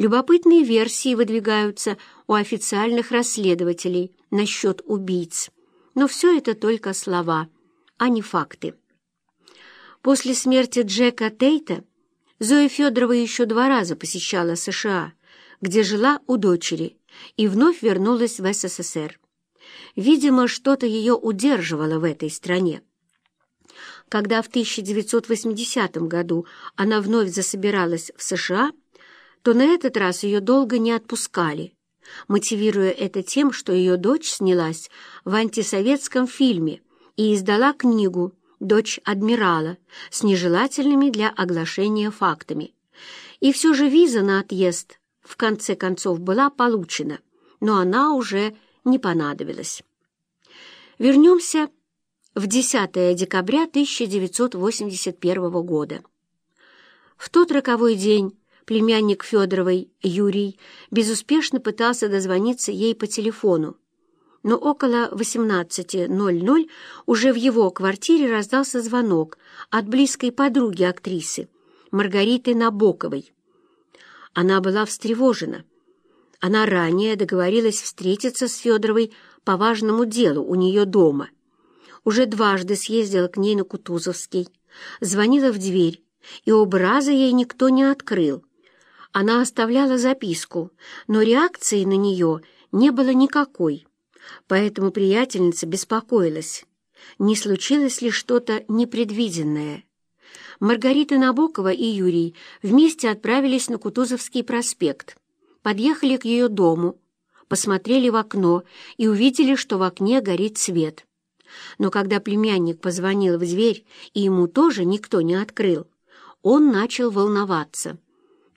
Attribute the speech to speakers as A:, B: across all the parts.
A: Любопытные версии выдвигаются у официальных расследователей насчет убийц. Но все это только слова, а не факты. После смерти Джека Тейта Зоя Федорова еще два раза посещала США, где жила у дочери, и вновь вернулась в СССР. Видимо, что-то ее удерживало в этой стране. Когда в 1980 году она вновь засобиралась в США, то на этот раз ее долго не отпускали, мотивируя это тем, что ее дочь снялась в антисоветском фильме и издала книгу «Дочь адмирала» с нежелательными для оглашения фактами. И все же виза на отъезд в конце концов была получена, но она уже не понадобилась. Вернемся в 10 декабря 1981 года. В тот роковой день племянник Федоровой, Юрий, безуспешно пытался дозвониться ей по телефону. Но около 18.00 уже в его квартире раздался звонок от близкой подруги актрисы, Маргариты Набоковой. Она была встревожена. Она ранее договорилась встретиться с Федоровой по важному делу у нее дома. Уже дважды съездила к ней на Кутузовский, звонила в дверь, и оба раза ей никто не открыл. Она оставляла записку, но реакции на нее не было никакой, поэтому приятельница беспокоилась. Не случилось ли что-то непредвиденное? Маргарита Набокова и Юрий вместе отправились на Кутузовский проспект, подъехали к ее дому, посмотрели в окно и увидели, что в окне горит свет. Но когда племянник позвонил в дверь, и ему тоже никто не открыл, он начал волноваться.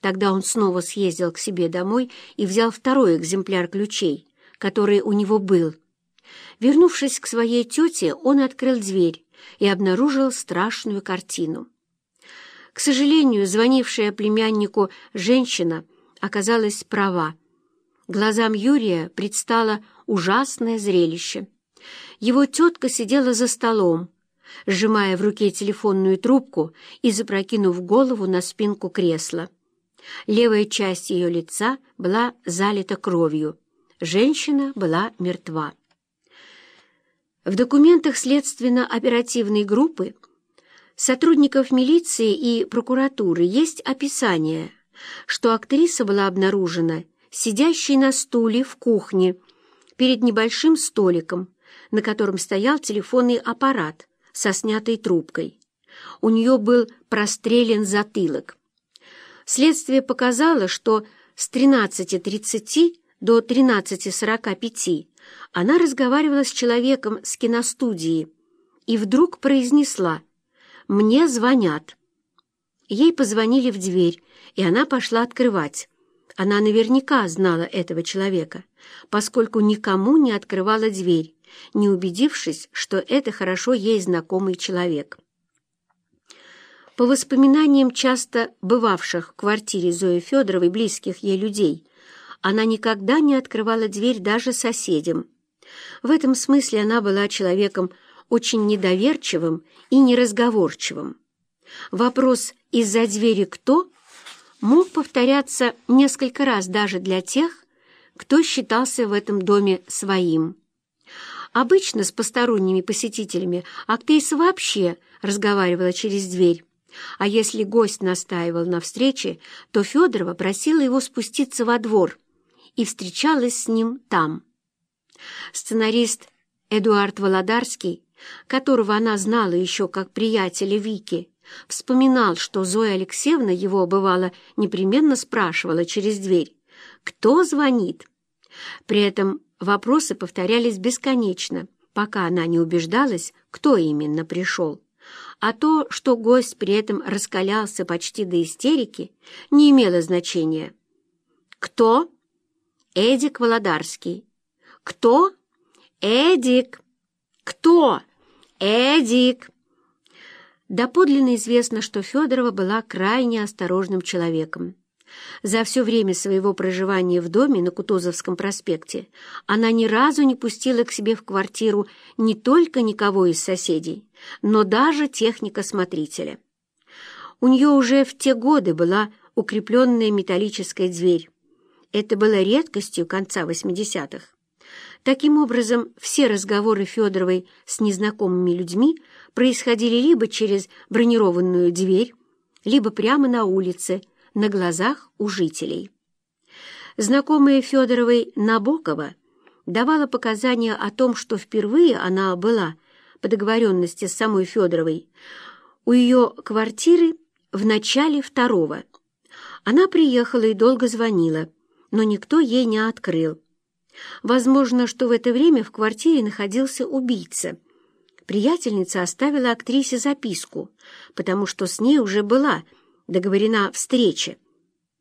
A: Тогда он снова съездил к себе домой и взял второй экземпляр ключей, который у него был. Вернувшись к своей тете, он открыл дверь и обнаружил страшную картину. К сожалению, звонившая племяннику женщина оказалась права. Глазам Юрия предстало ужасное зрелище. Его тетка сидела за столом, сжимая в руке телефонную трубку и запрокинув голову на спинку кресла. Левая часть ее лица была залита кровью. Женщина была мертва. В документах следственно-оперативной группы сотрудников милиции и прокуратуры есть описание, что актриса была обнаружена сидящей на стуле в кухне перед небольшим столиком, на котором стоял телефонный аппарат со снятой трубкой. У нее был прострелен затылок. Следствие показало, что с 13.30 до 13.45 она разговаривала с человеком с киностудии и вдруг произнесла «Мне звонят». Ей позвонили в дверь, и она пошла открывать. Она наверняка знала этого человека, поскольку никому не открывала дверь, не убедившись, что это хорошо ей знакомый человек. По воспоминаниям часто бывавших в квартире Зои Федоровой близких ей людей, она никогда не открывала дверь даже соседям. В этом смысле она была человеком очень недоверчивым и неразговорчивым. Вопрос «из-за двери кто?» мог повторяться несколько раз даже для тех, кто считался в этом доме своим. Обычно с посторонними посетителями актриса вообще разговаривала через дверь, а если гость настаивал на встрече, то Федорова просила его спуститься во двор и встречалась с ним там. Сценарист Эдуард Володарский, которого она знала еще как приятеля Вики, вспоминал, что Зоя Алексеевна его, бывало, непременно спрашивала через дверь «Кто звонит?». При этом вопросы повторялись бесконечно, пока она не убеждалась, кто именно пришел. А то, что гость при этом раскалялся почти до истерики, не имело значения. «Кто?» «Эдик Володарский». «Кто?» «Эдик». «Кто?» «Эдик». Доподлинно известно, что Федорова была крайне осторожным человеком. За все время своего проживания в доме на Кутузовском проспекте она ни разу не пустила к себе в квартиру не только никого из соседей, но даже техника-смотрителя. У нее уже в те годы была укрепленная металлическая дверь, Это было редкостью конца 80-х. Таким образом, все разговоры Федоровой с незнакомыми людьми происходили либо через бронированную дверь, либо прямо на улице, на глазах у жителей. Знакомая Федоровой Набокова давала показания о том, что впервые она была, по договоренности с самой Федоровой, у ее квартиры в начале второго. Она приехала и долго звонила, но никто ей не открыл. Возможно, что в это время в квартире находился убийца. Приятельница оставила актрисе записку, потому что с ней уже была договорена встреча.